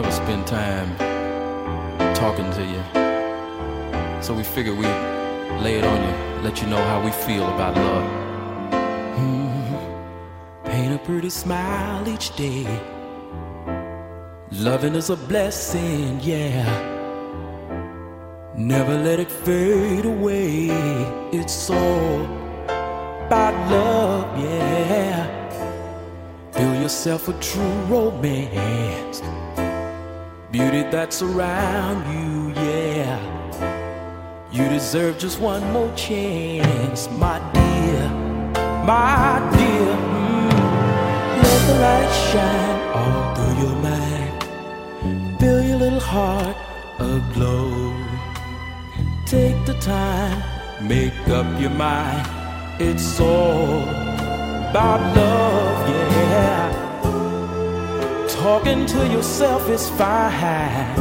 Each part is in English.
never spend time talking to you. So we figured we'd lay it on you, let you know how we feel about love. Mm-hmm. Paint a pretty smile each day. Loving is a blessing, yeah. Never let it fade away. It's all about love, yeah. Build yourself a true romance. Beauty that's around you, yeah. You deserve just one more chance, my dear, my dear. Mm. Let the light shine all through your mind. Fill your little heart aglow. Take the time, make up your mind. It's all about love. Talking to yourself is fine,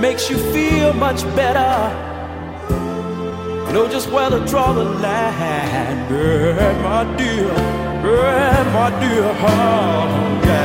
makes you feel much better. Know just where to draw the line, yeah, my dear, yeah, my dear, oh, yeah.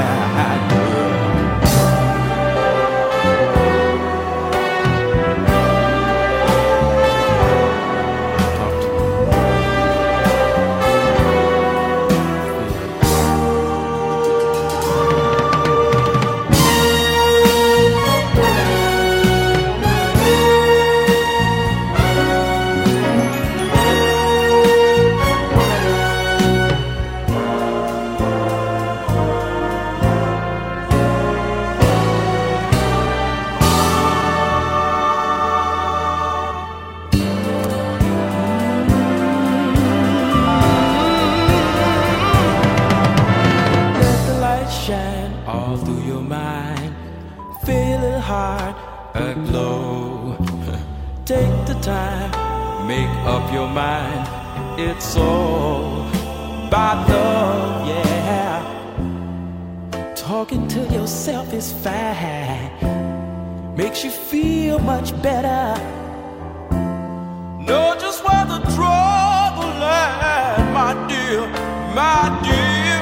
Time, make up your mind. It's all about love, yeah. Talking to yourself is fine, makes you feel much better. Know just where to draw the line, my dear, my dear.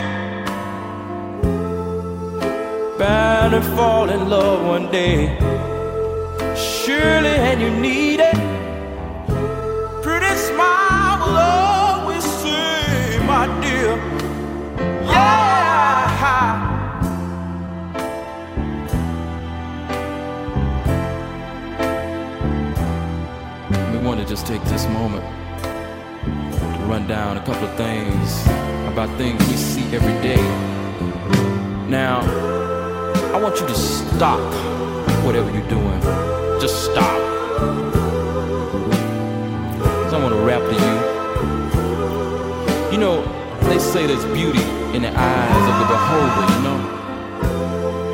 Bound to fall in love one day. Surely, and you need just take this moment to run down a couple of things about things we see every day. Now, I want you to stop whatever you're doing. Just stop. 'Cause I want to rap to you. You know, they say there's beauty in the eyes of the beholder, you know?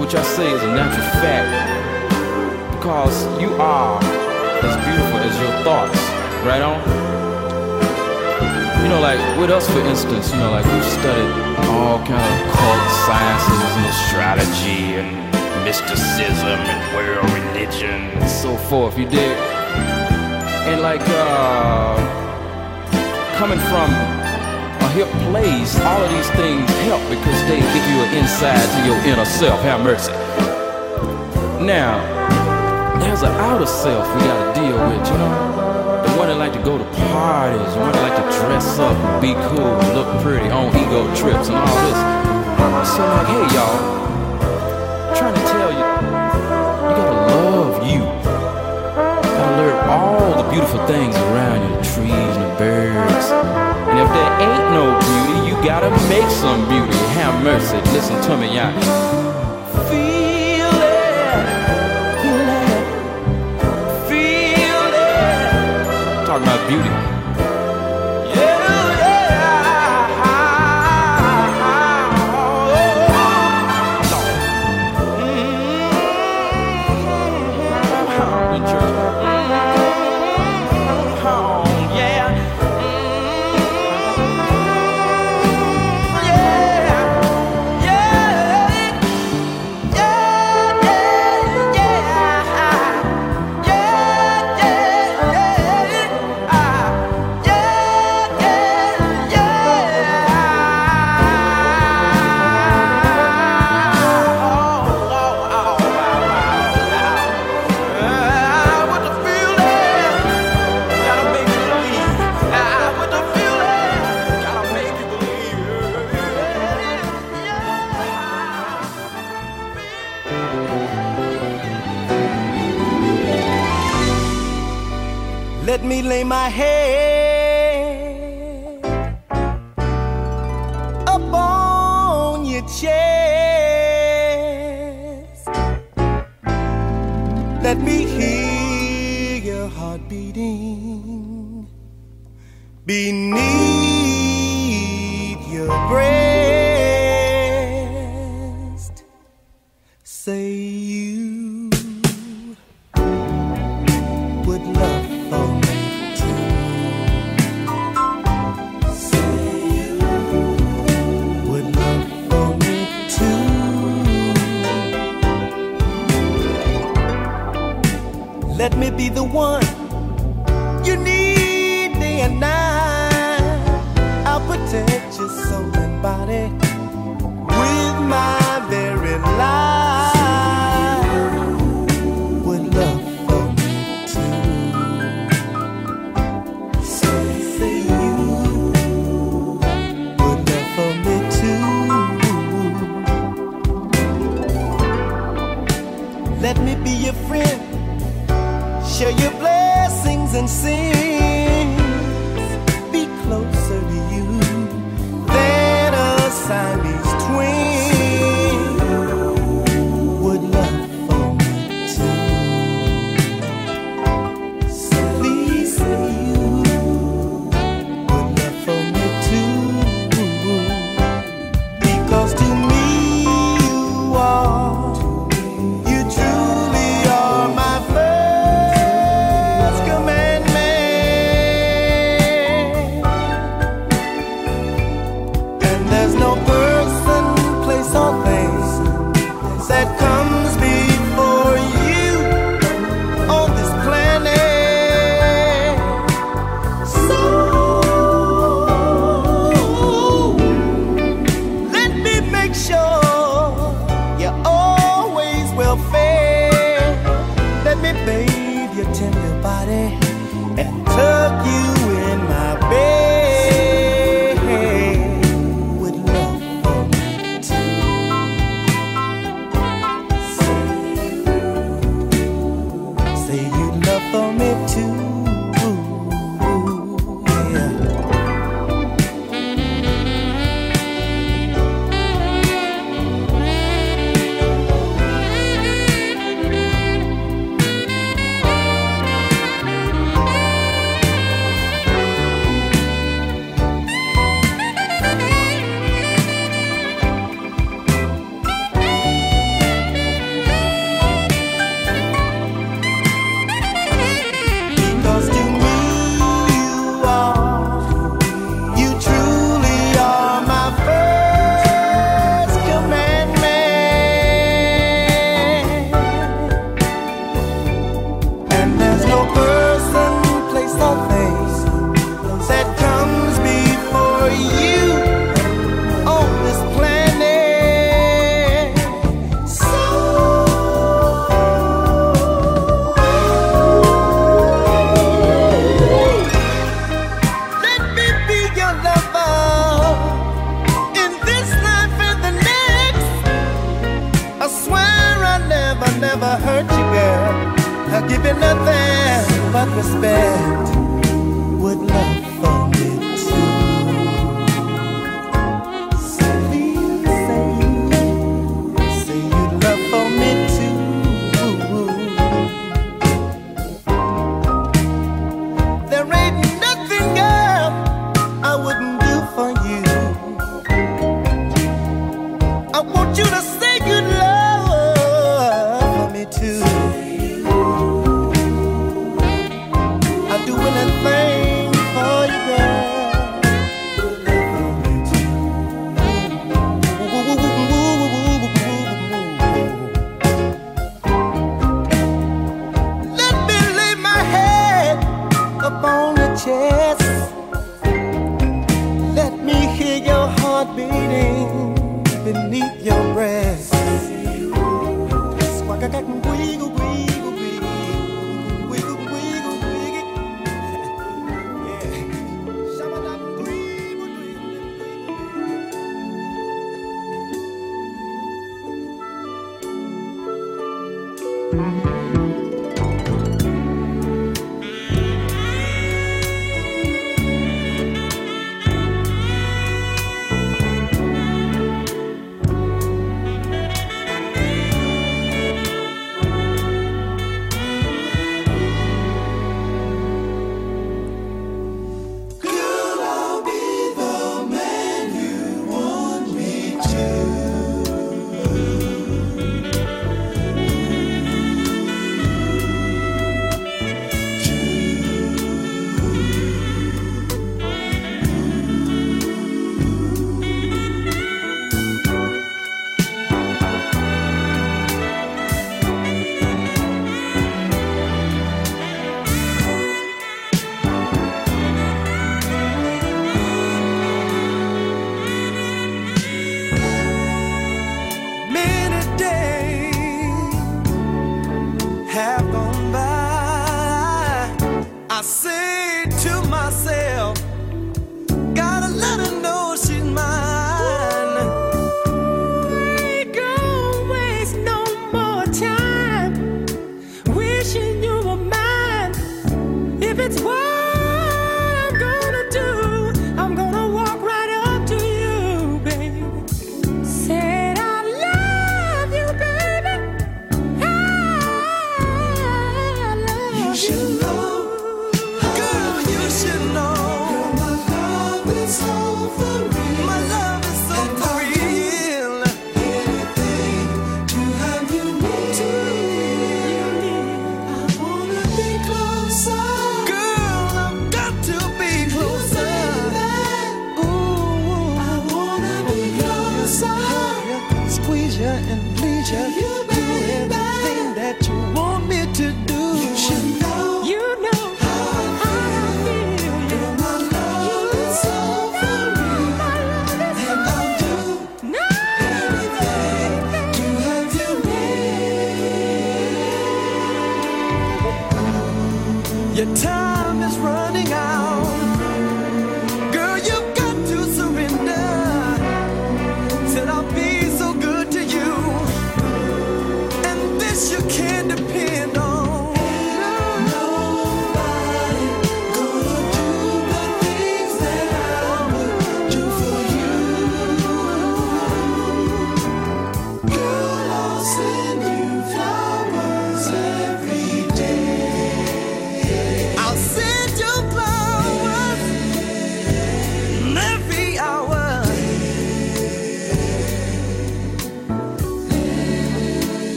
Which I say is a natural fact. Because you are as beautiful as your thoughts, right on? You know, like with us, for instance, you know, like we've studied all kind of cult sciences and astrology and mysticism and world religion and so forth. You dig? And like uh, coming from a hip place, all of these things help because they give you an insight to your inner self. Have mercy. Now, there's an outer self we gotta deal with, you know? The one that like to go to parties, the one that like to dress up, and be cool, and look pretty, on ego trips and all this. So like, hey y'all, I'm trying to tell you, you gotta love you. You gotta learn all the beautiful things around you, the trees and the birds. And if there ain't no beauty, you gotta make some beauty. Have mercy, listen to me, y'all. Talking about beauty. Share your blessings and sins.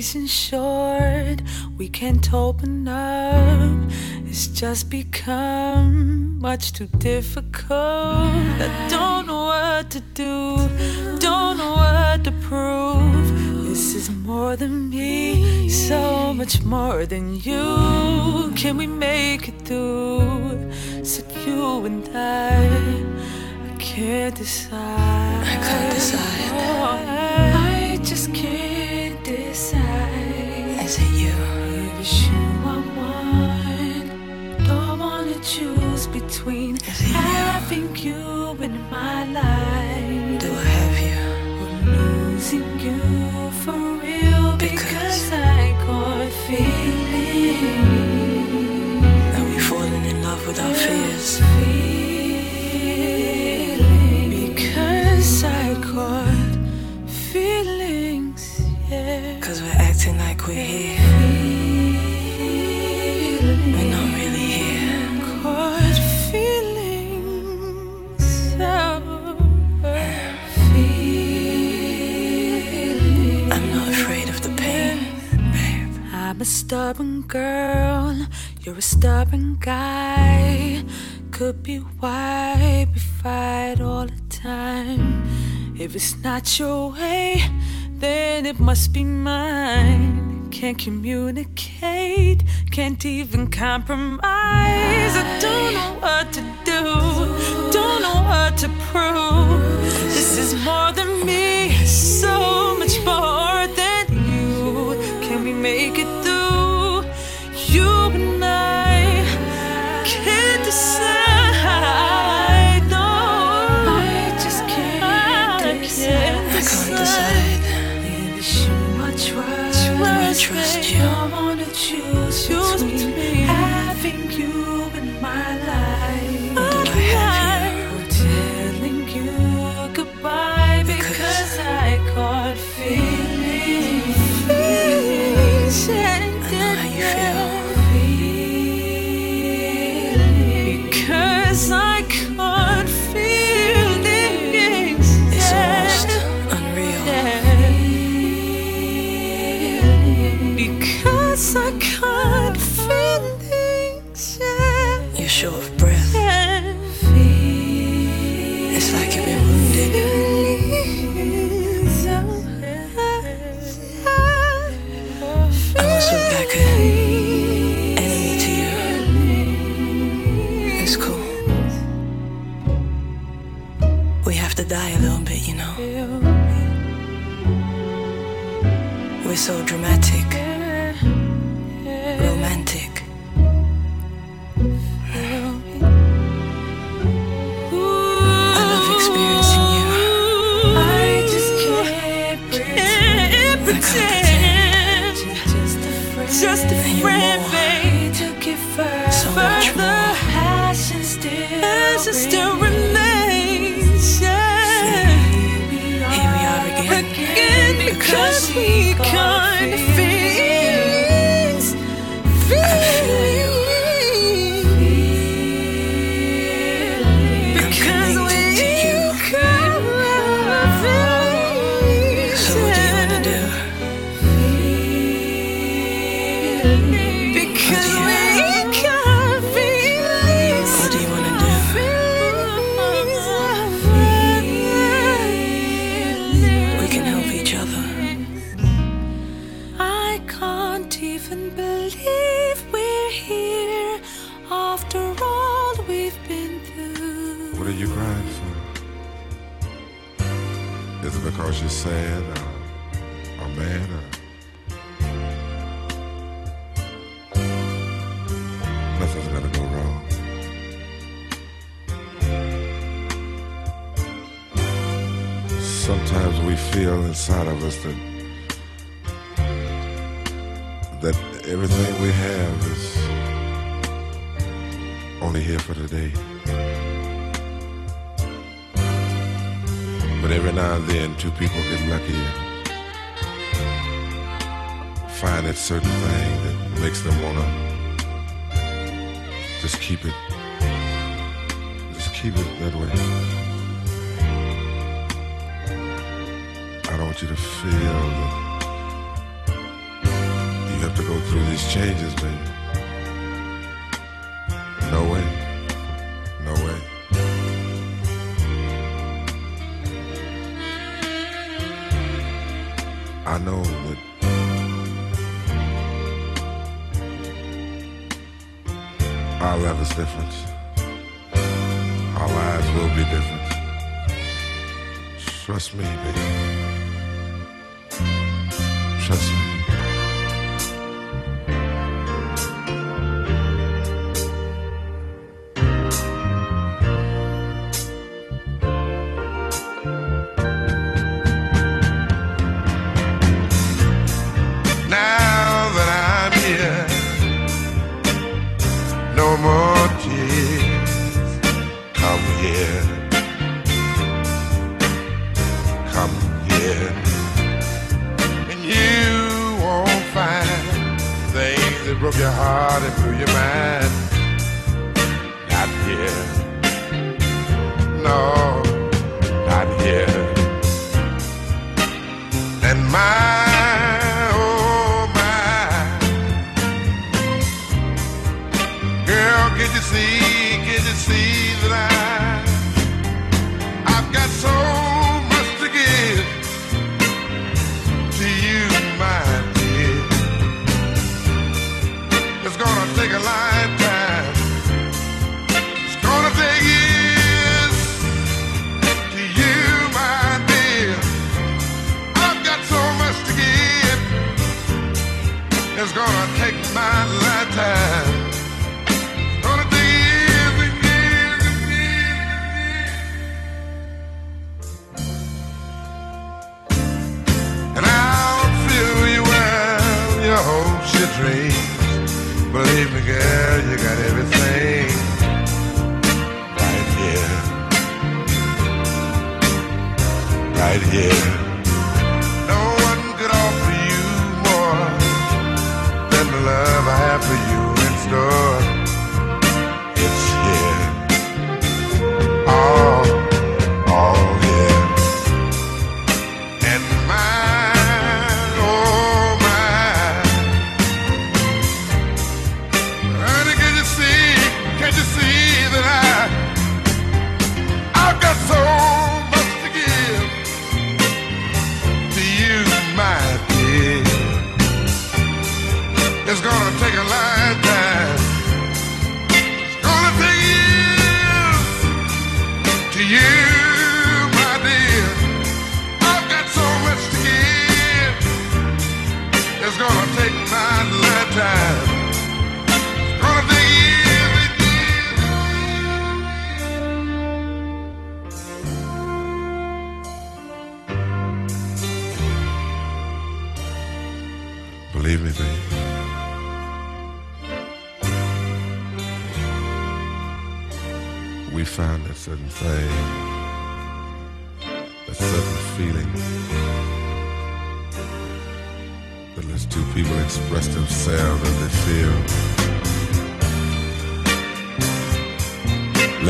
space short, We can't open up. It's just become much too difficult. I don't know what to do. Don't know what to prove. This is more than me, so much more than you. Can we make it through? Said you and I. I can't decide. we're not really here. Caught feelings I'm not afraid of the pain, babe. I'm a stubborn girl. You're a stubborn guy. Could be why we fight all the time. If it's not your way, then it must be mine. Can't communicate, can't even compromise. I don't know what to do, don't know what to prove. This is more than me, so much more. so dramatic. two people get lucky and find that certain thing that makes them want to just keep it, just keep it that way. I don't want you to feel that you have to go through these changes, baby. Maybe.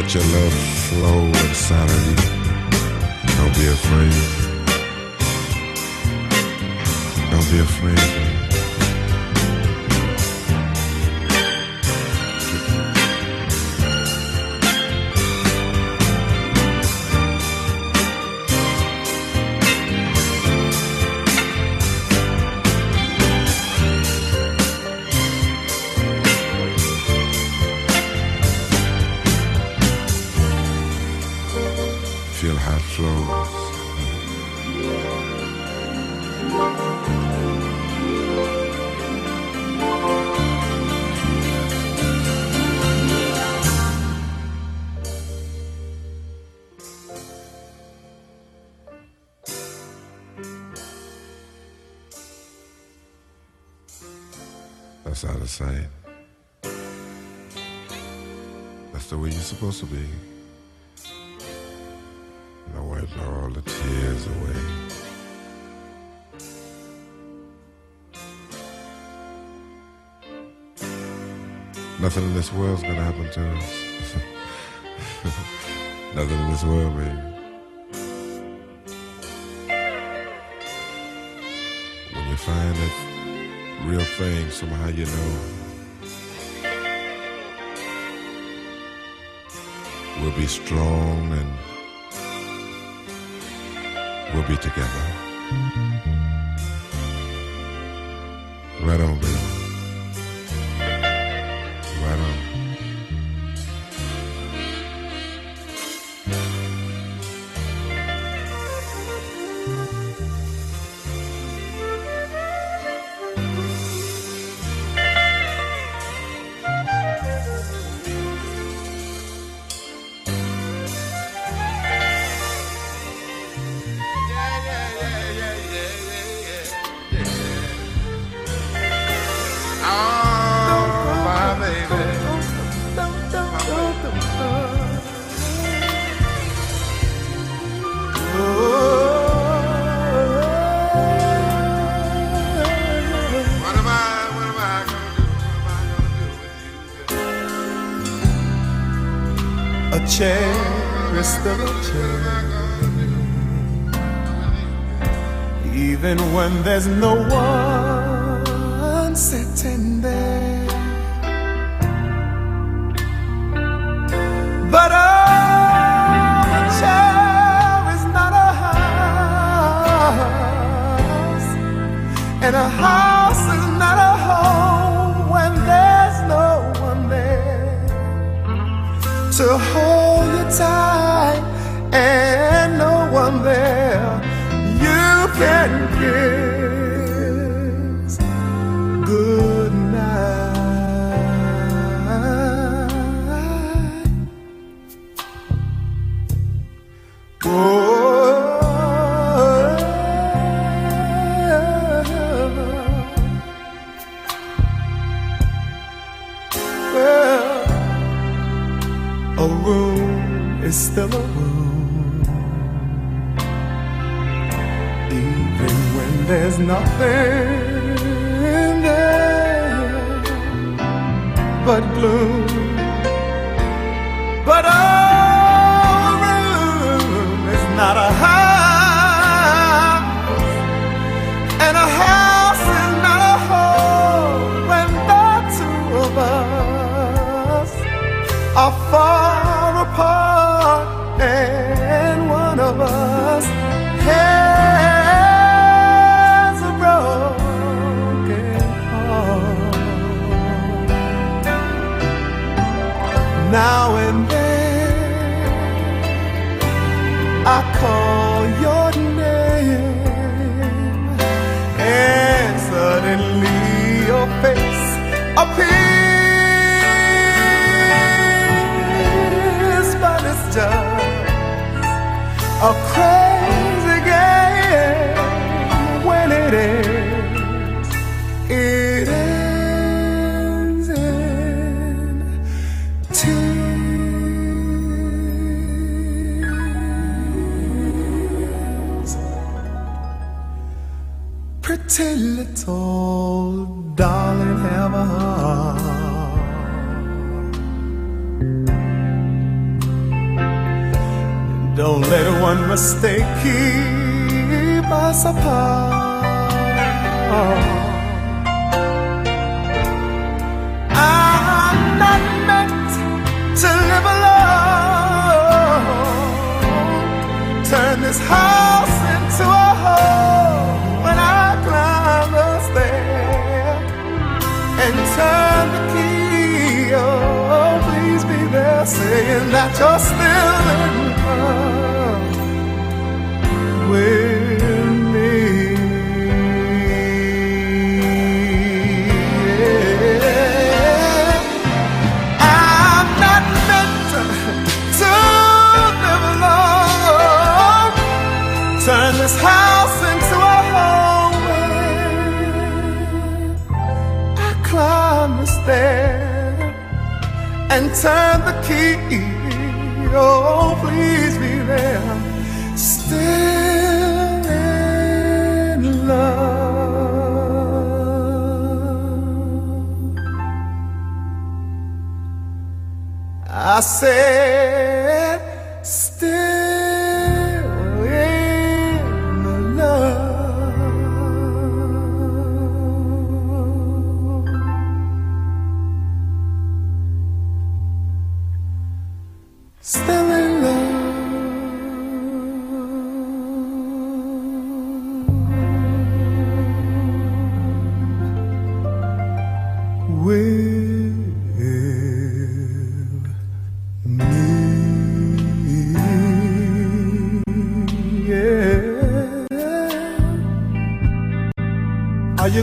Let your love flow inside of you. Don't be afraid. Don't be afraid. this world's gonna happen to us. Nothing in this world, baby. When you find that real thing, somehow you know. We'll be strong and we'll be together. Right on, baby. there's no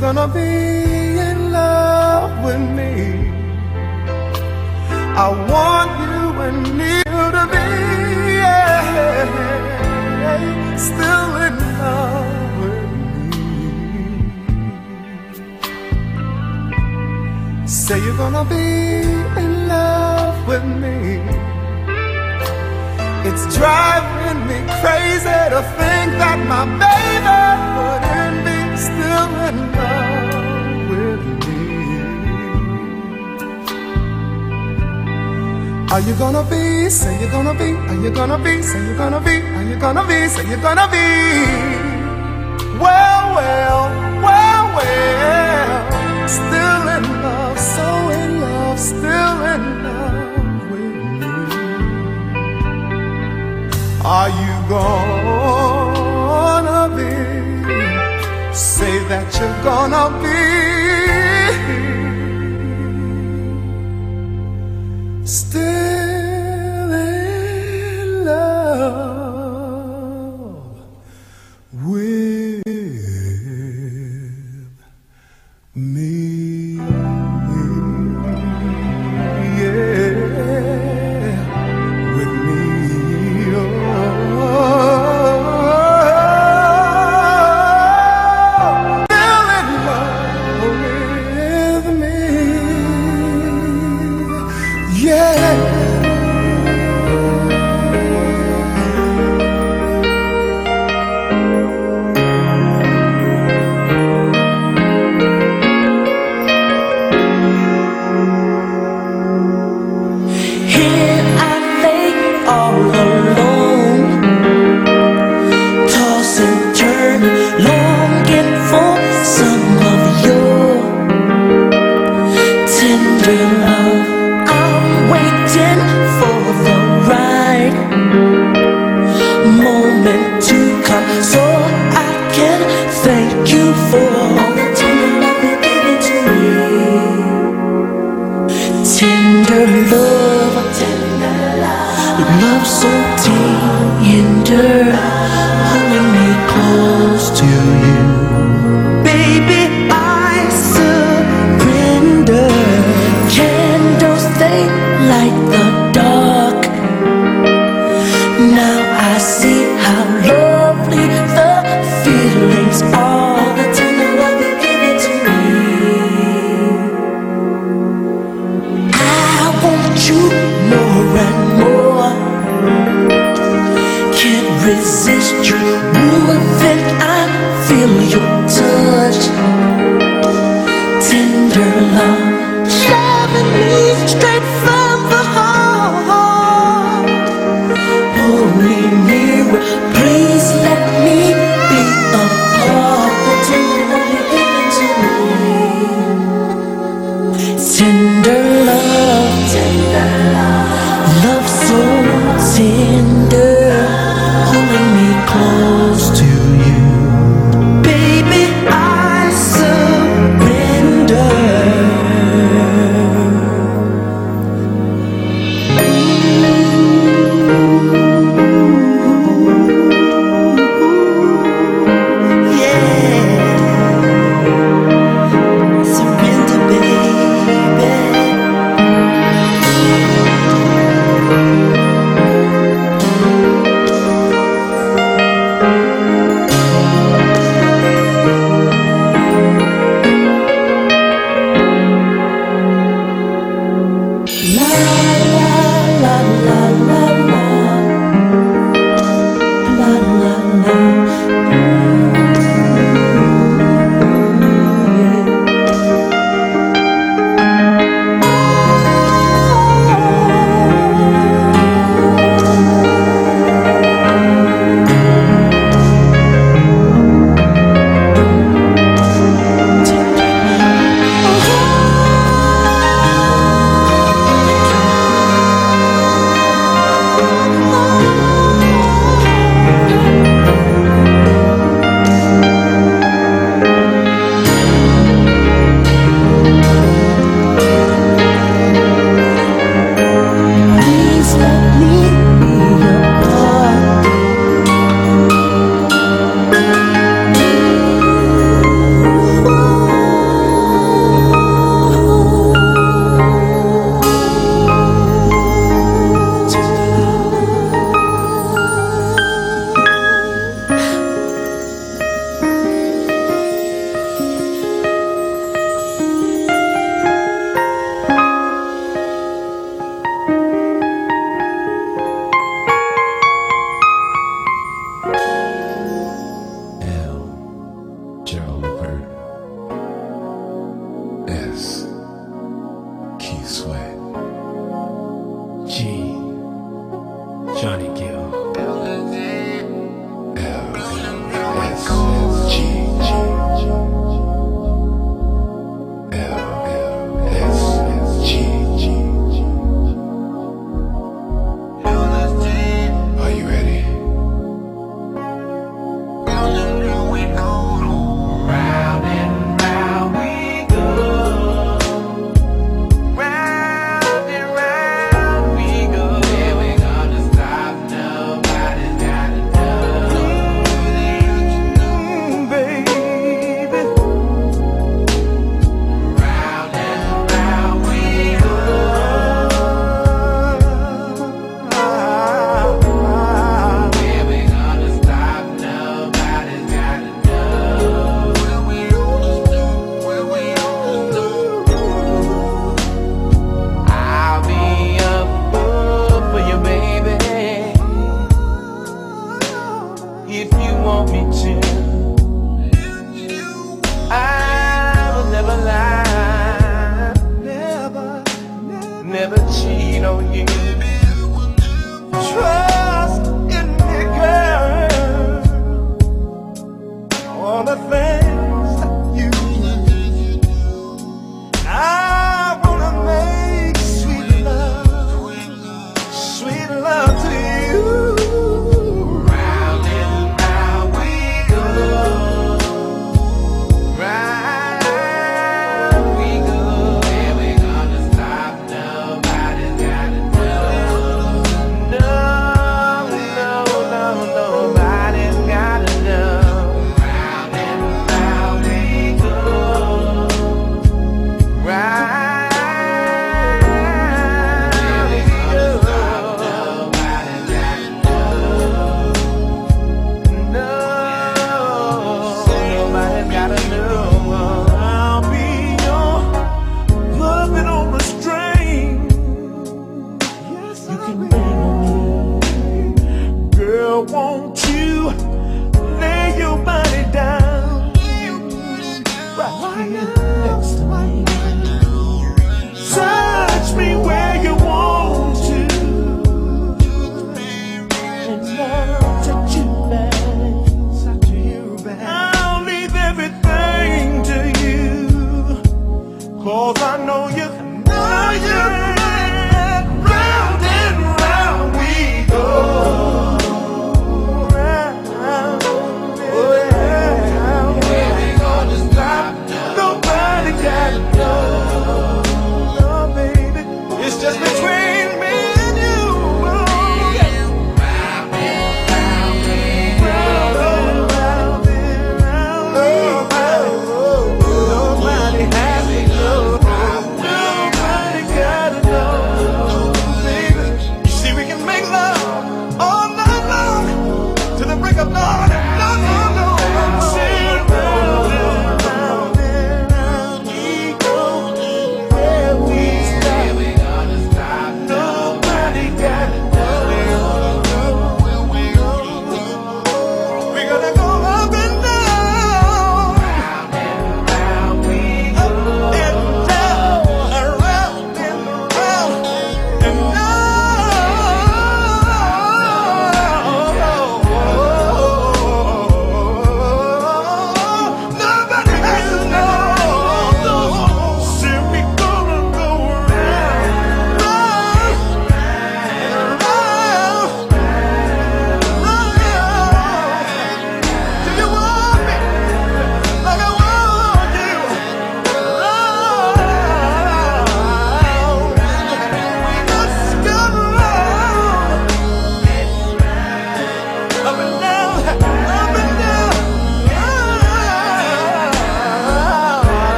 Are gonna be in love with me? I want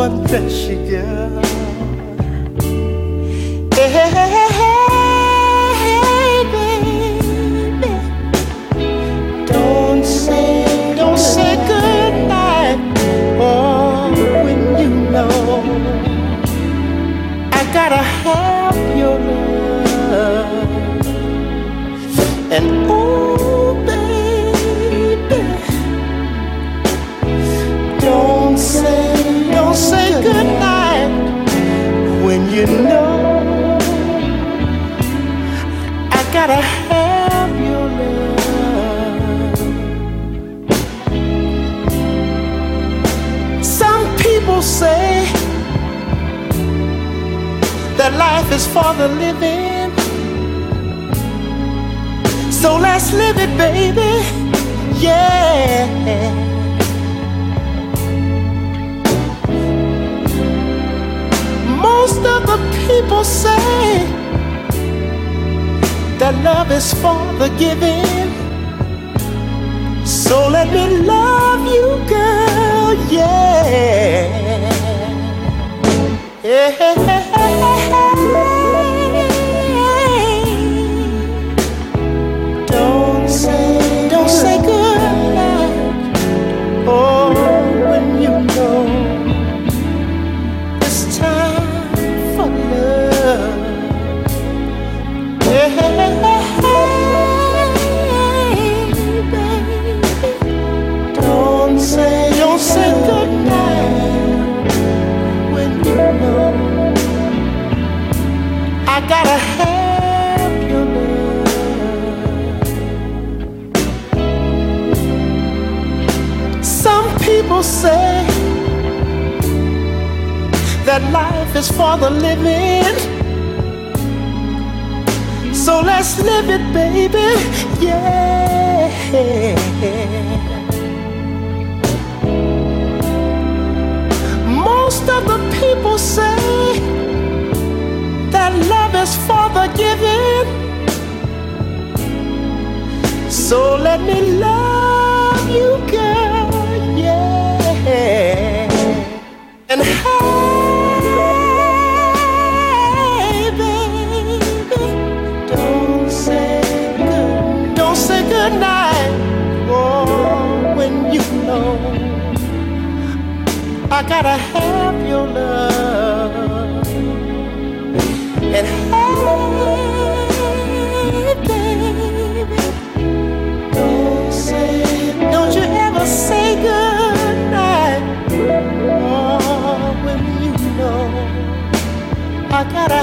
one life is for the living. So let's live it, baby. Yeah. Most of the people say that love is for the giving. So let me love you, girl. Yeah. Yeah. life is for the living. So let's live it, baby. Yeah. most of the people say that love is for the giving. So let me love. gotta have your love. And hey, baby, don't, say, don't you ever say goodnight. Oh, when you know I gotta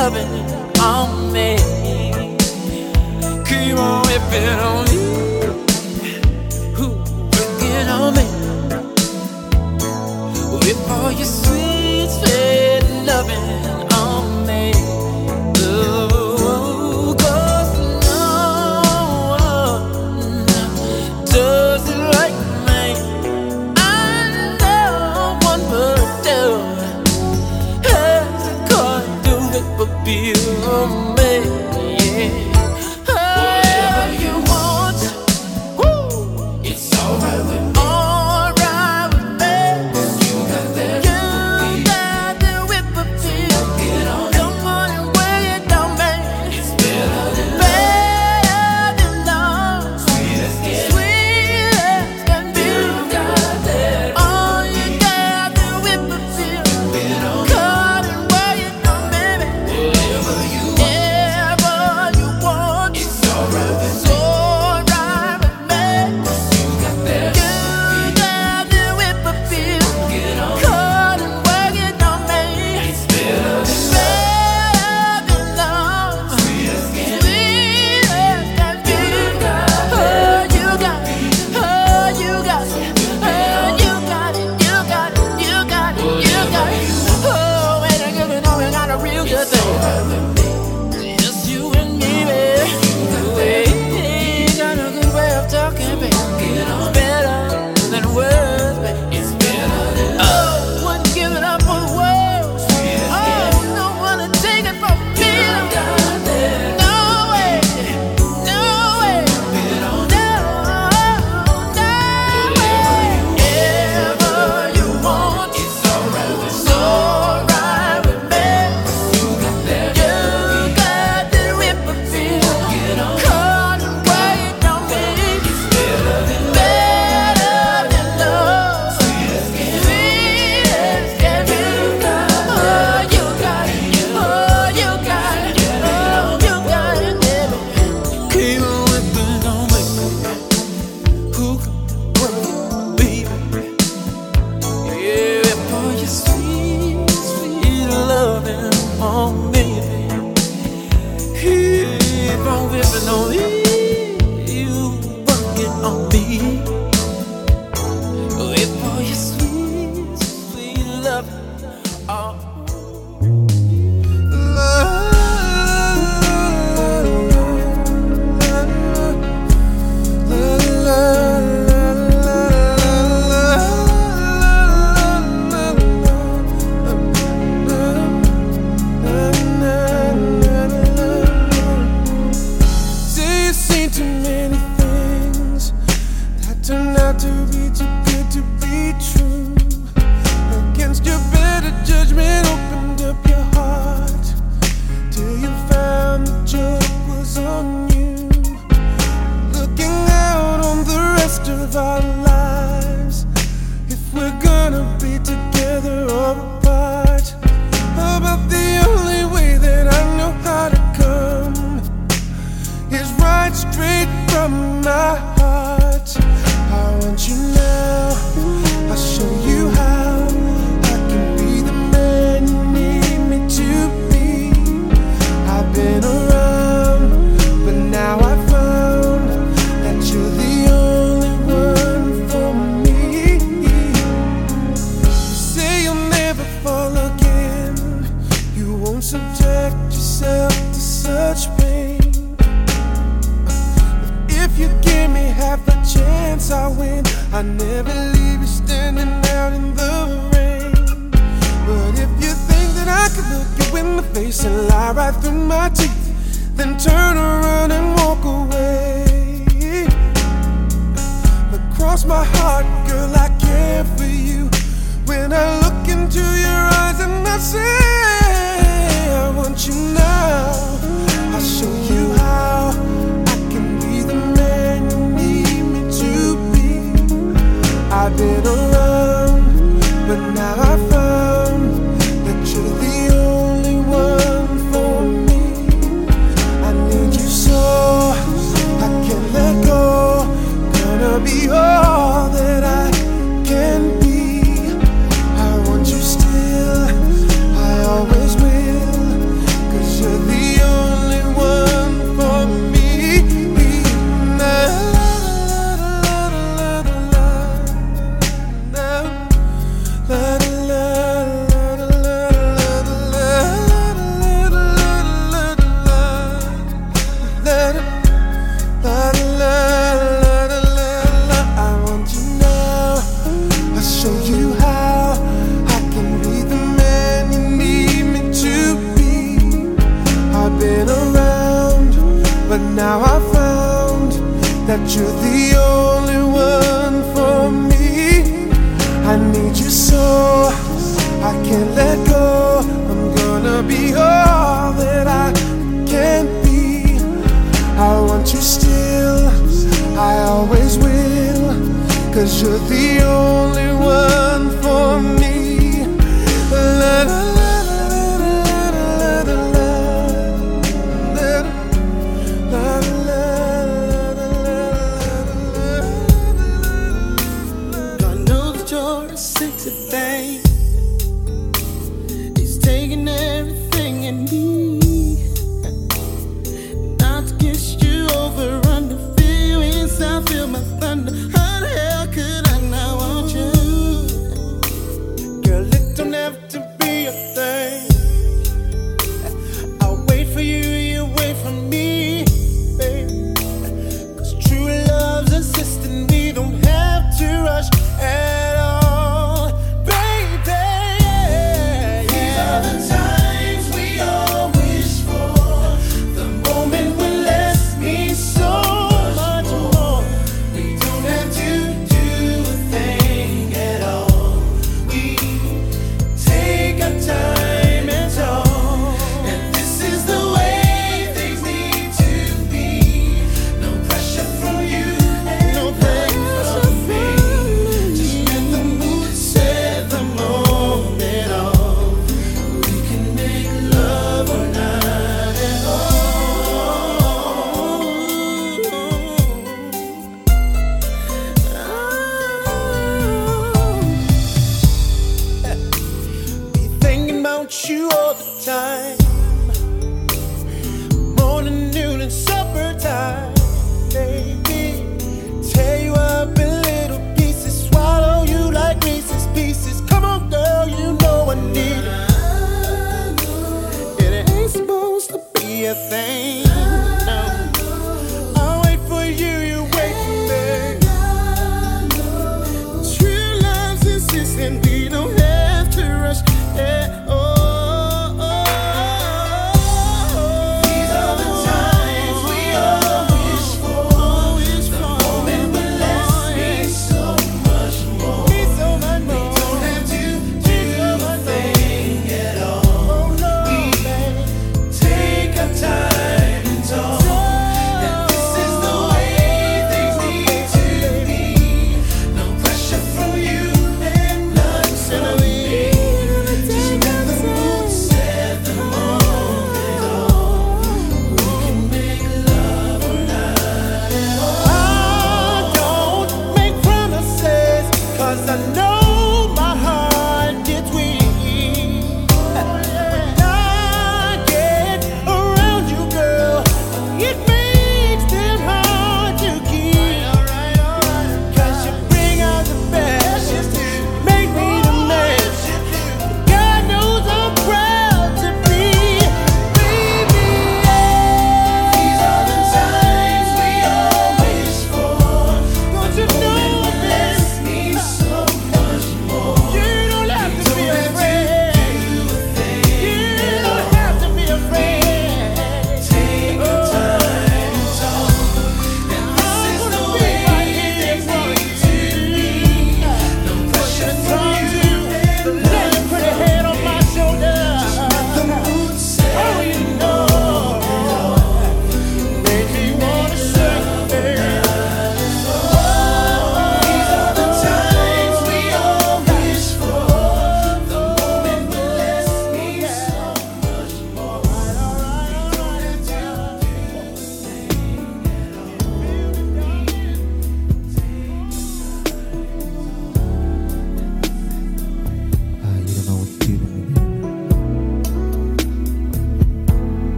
loving on me. Keep on whipping on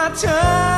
my time,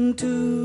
to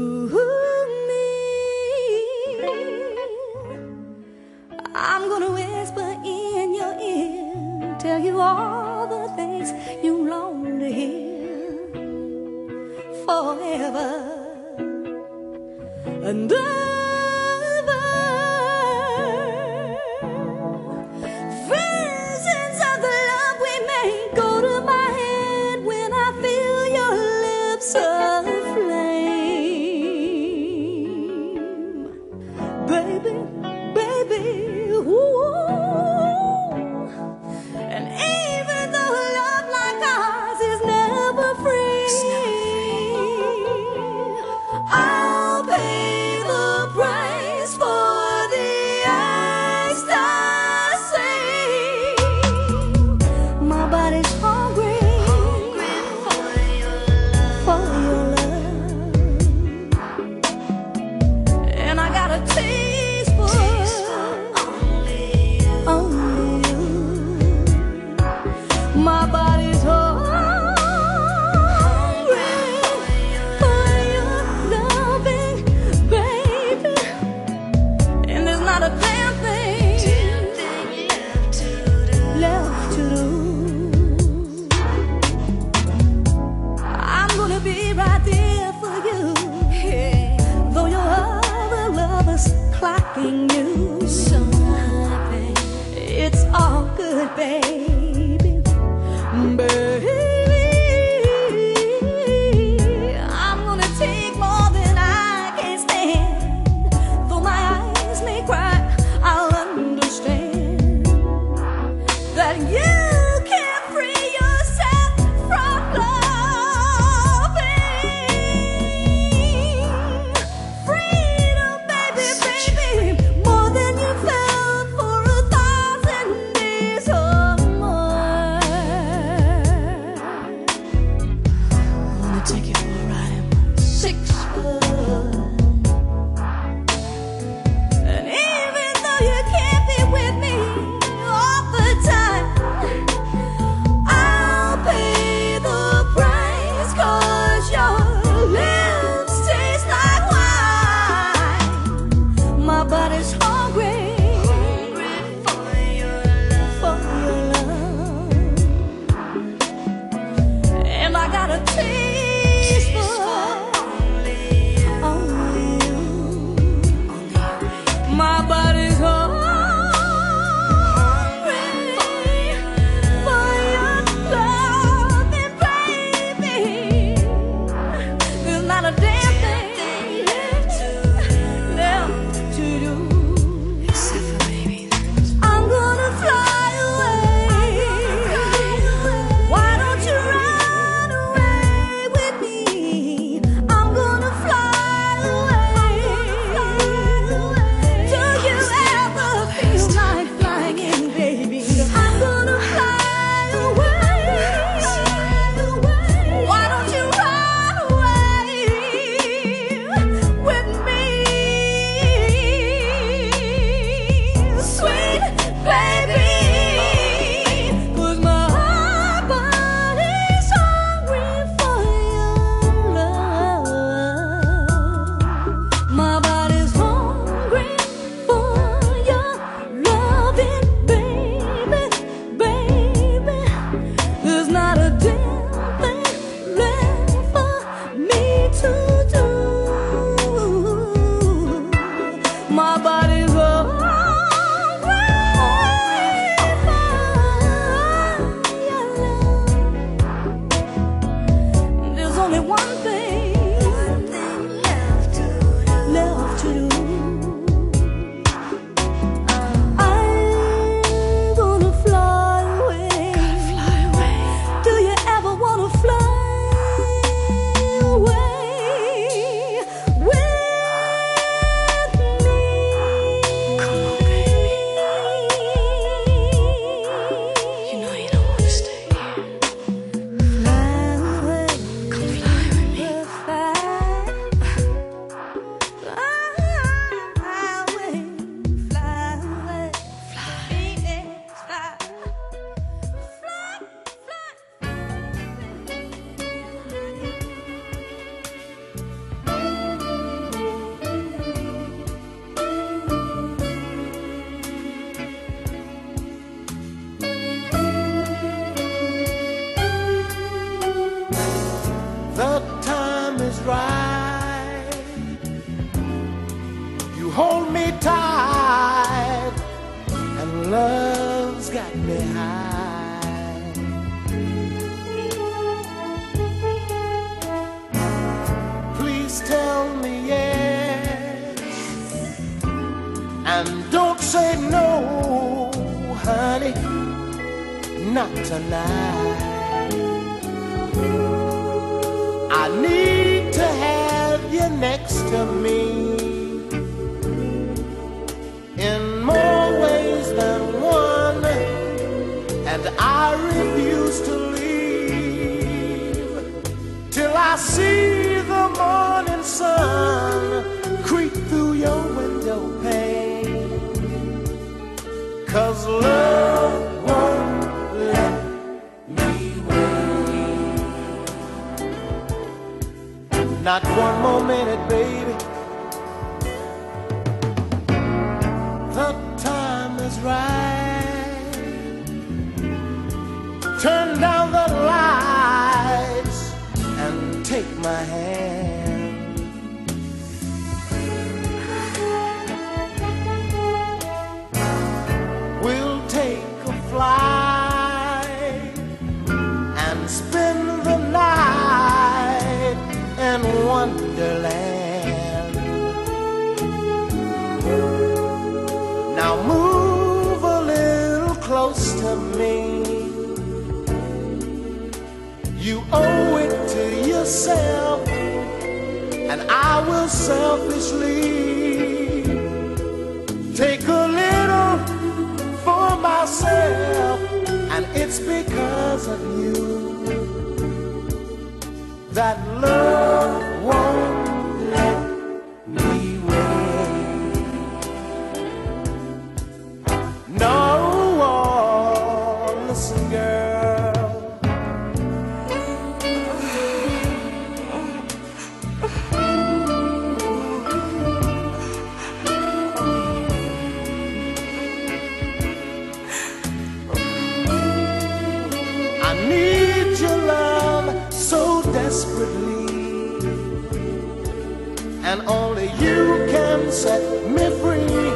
and only you can set me free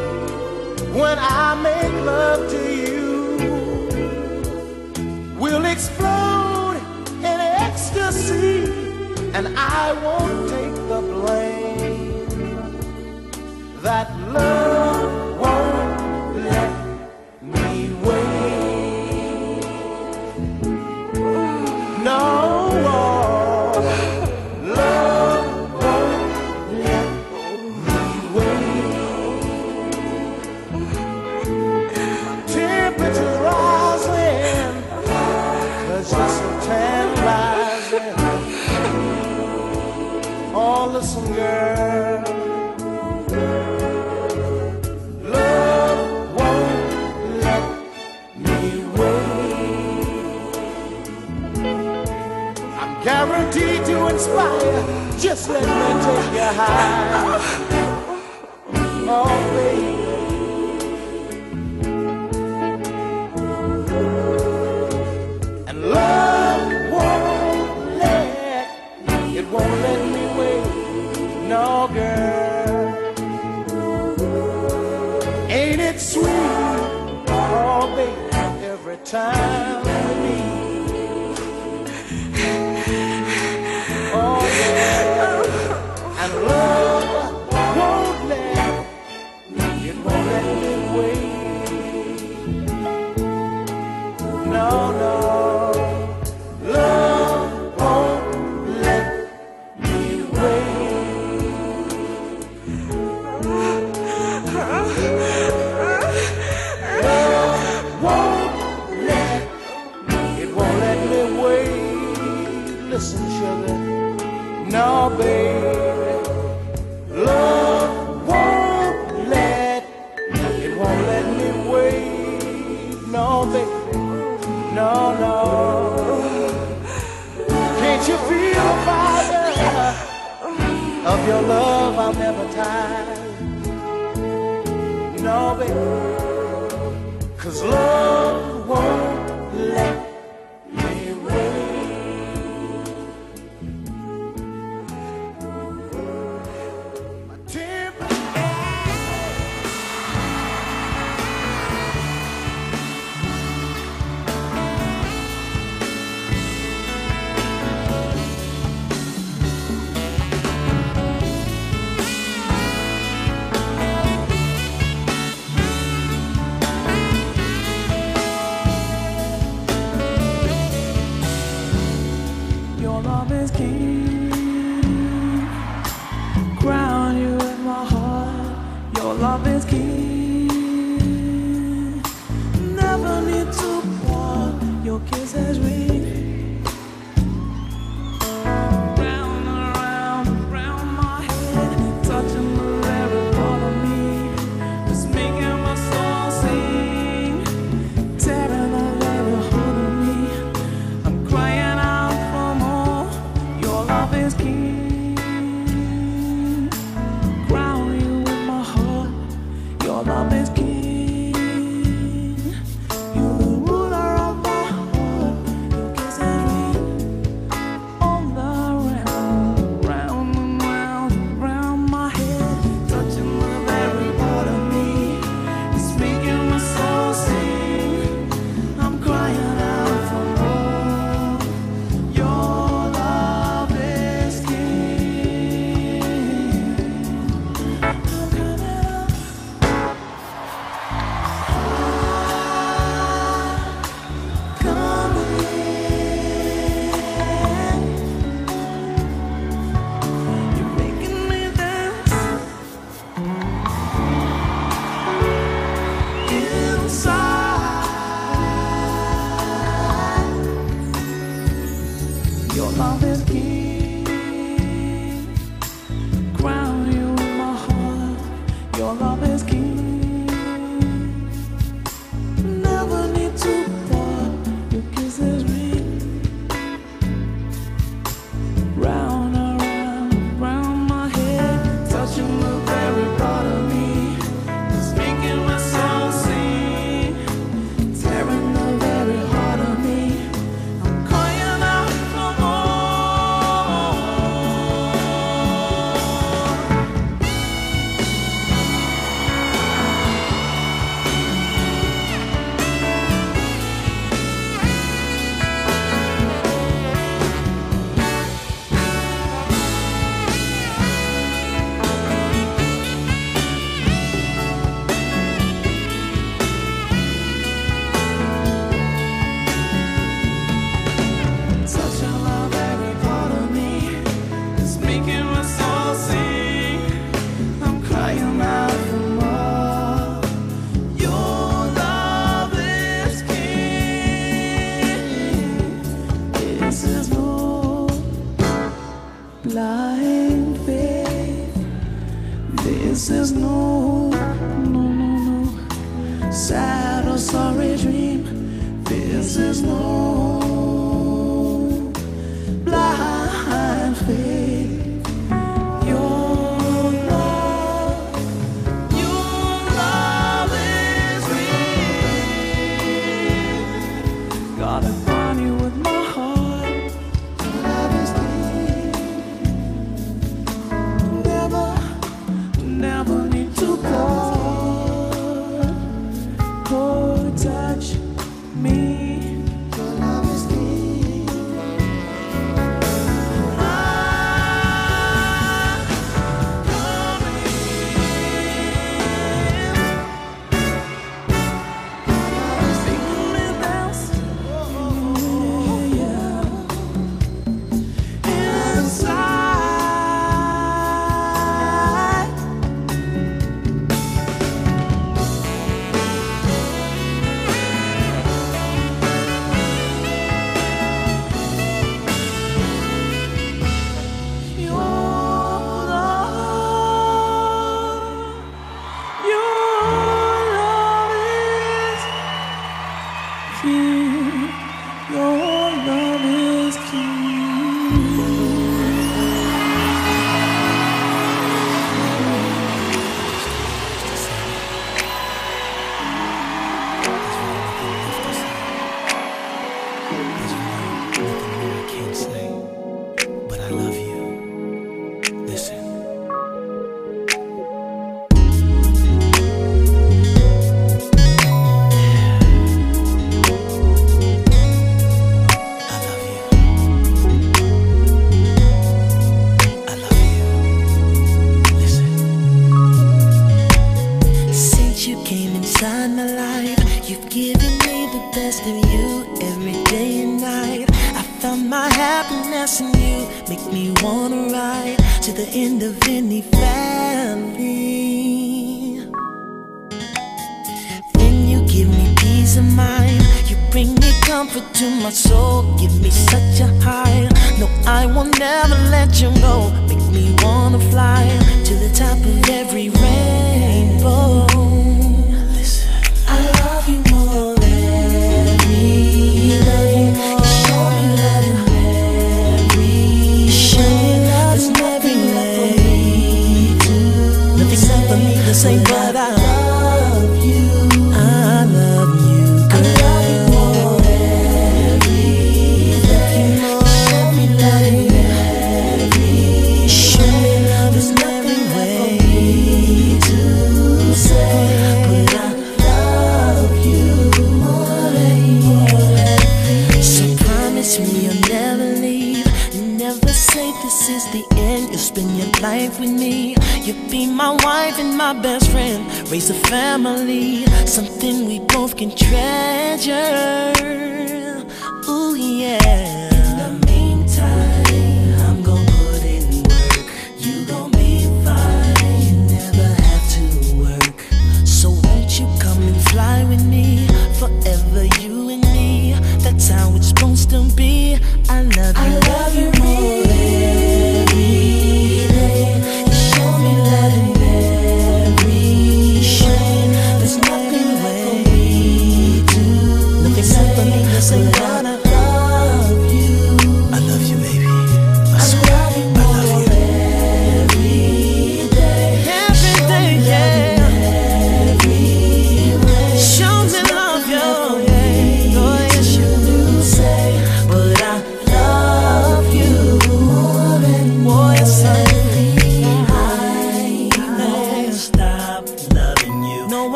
when I make love to you. high.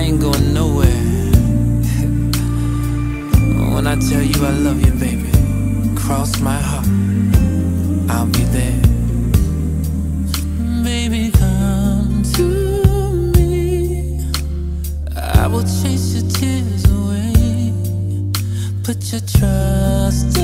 I ain't going nowhere. when I tell you I love you, baby, cross my heart, I'll be there. Baby, come to me. I will chase your tears away. Put your trust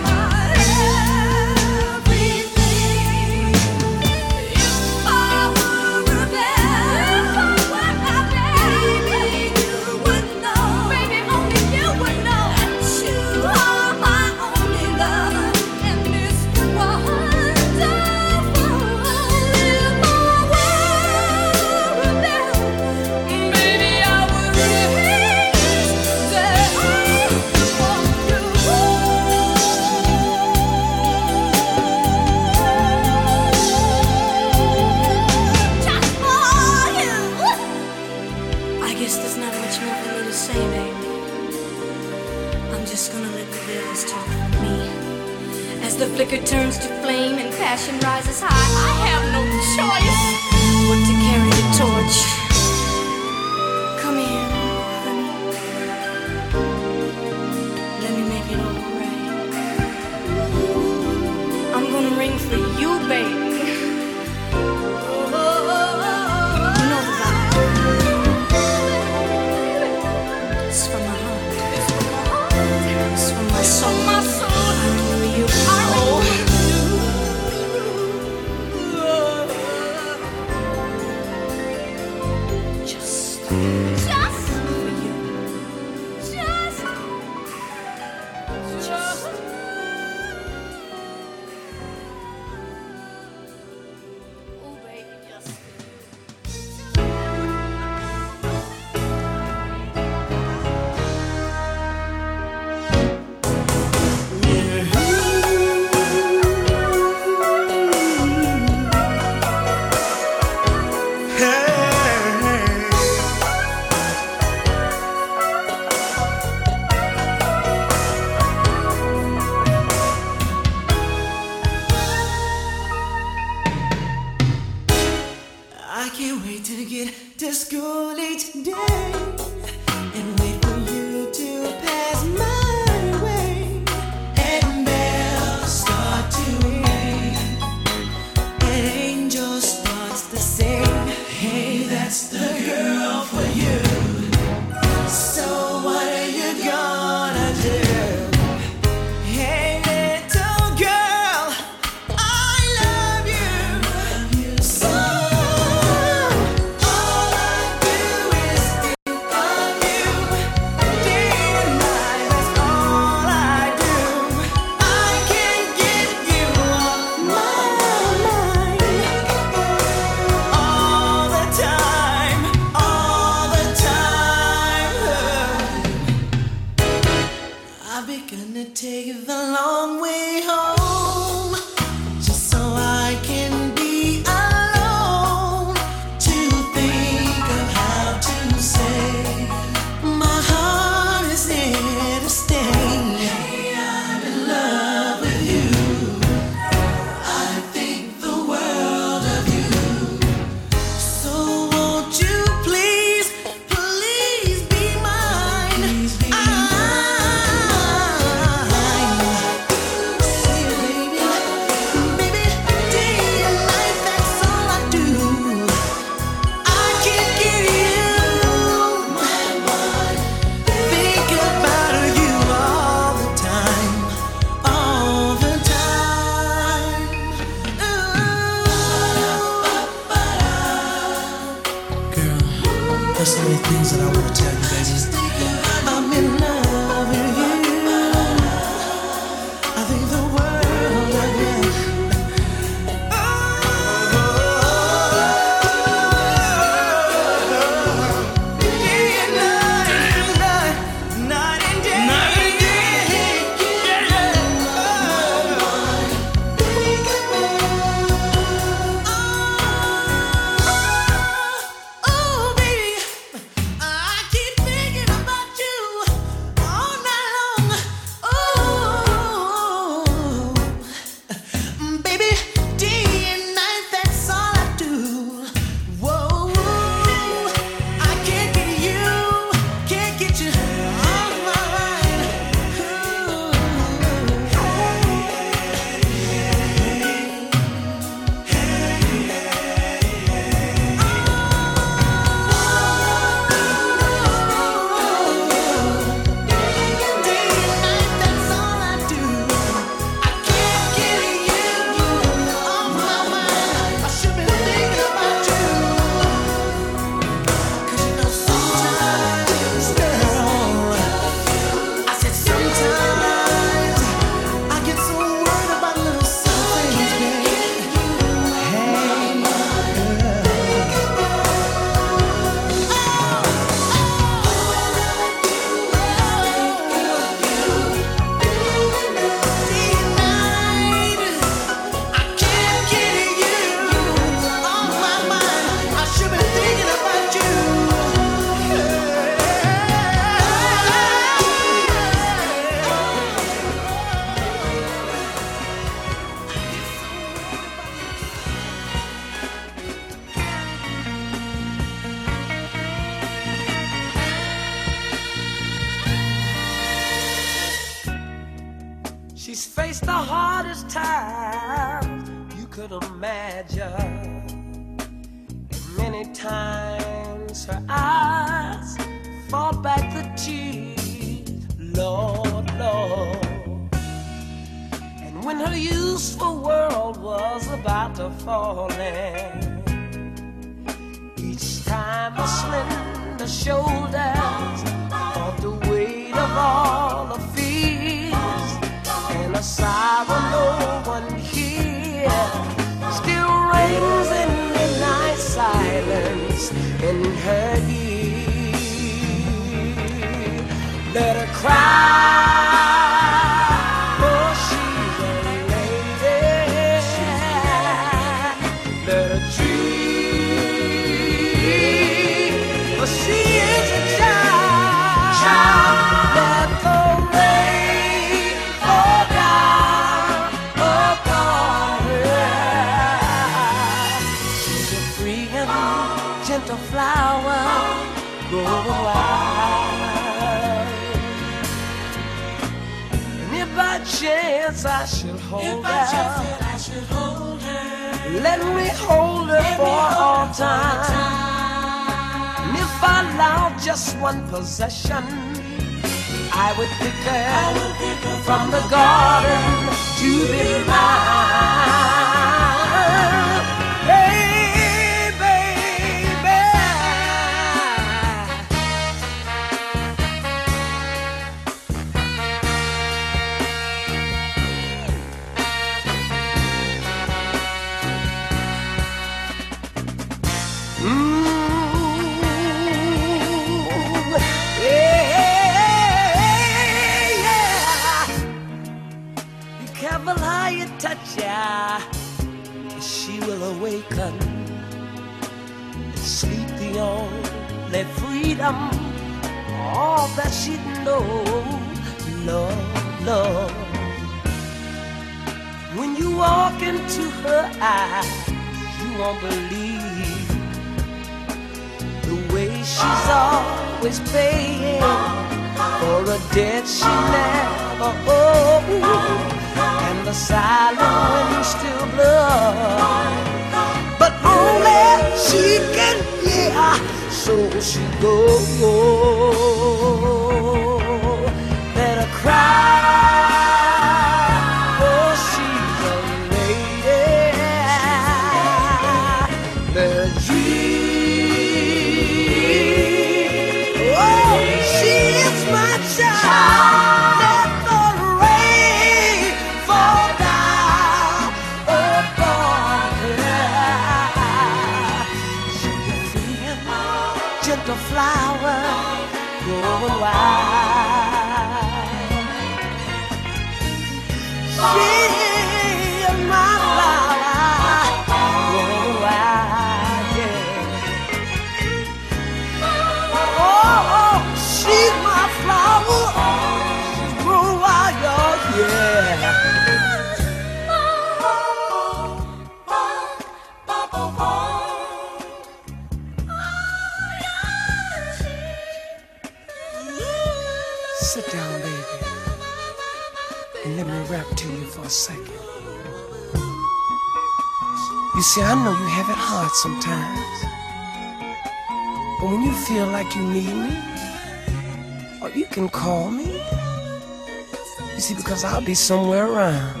somewhere around.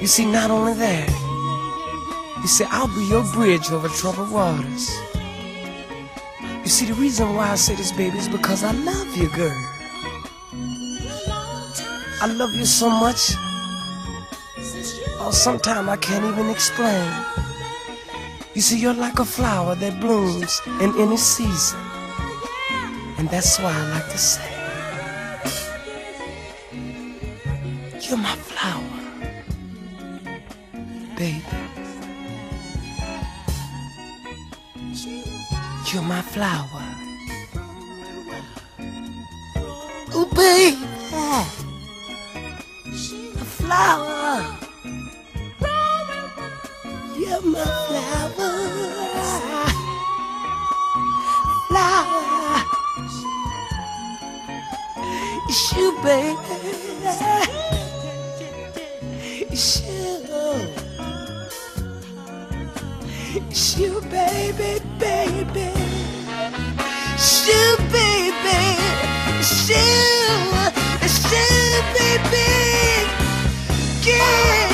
You see, not only that, you see, I'll be your bridge over troubled waters. You see, the reason why I say this, baby, is because I love you, girl. I love you so much, oh, sometimes I can't even explain. You see, you're like a flower that blooms in any season, and that's why I like to say. You're my flower, baby. You're my flower. Oh, baby. A flower. You're my flower. Flower. It's you, baby. Shoot, baby, baby. Shoot, baby. Shoot, shoot, baby. Yeah,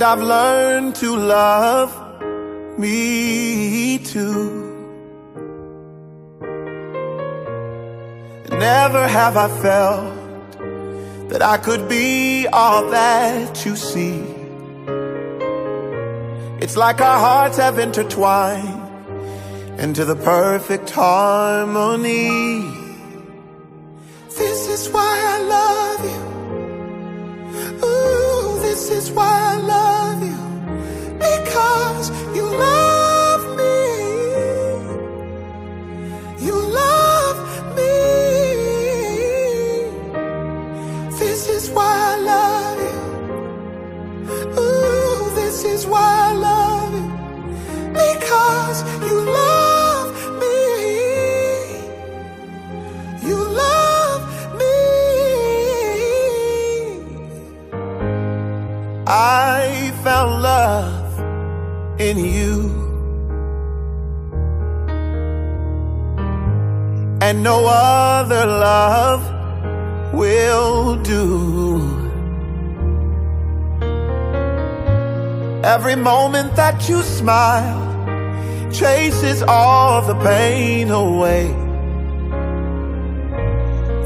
And I've learned to love me too. Never have I felt that I could be all that you see. It's like our hearts have intertwined into the perfect harmony. This is why I love you. Ooh, this is why I moment that you smile chases all the pain away.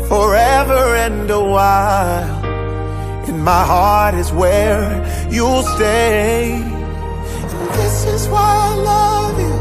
Forever and a while, in my heart is where you'll stay. And this is why I love you.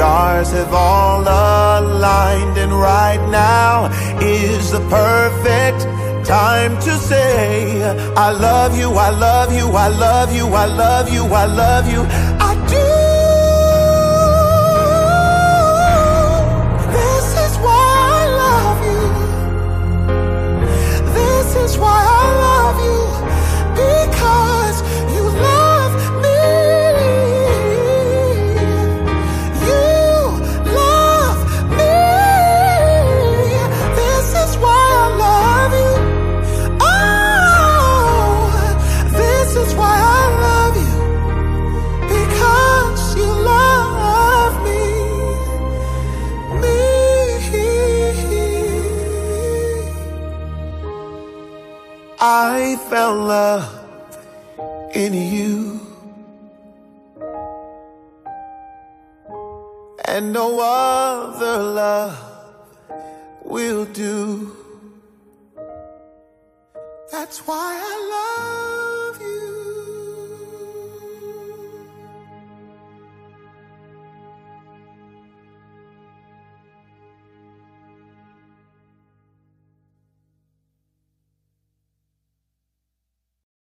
Stars have all aligned, and right now is the perfect time to say, I love you, I love you, I love you, I love you, I love you. Found love in you. And no other love will do. That's why I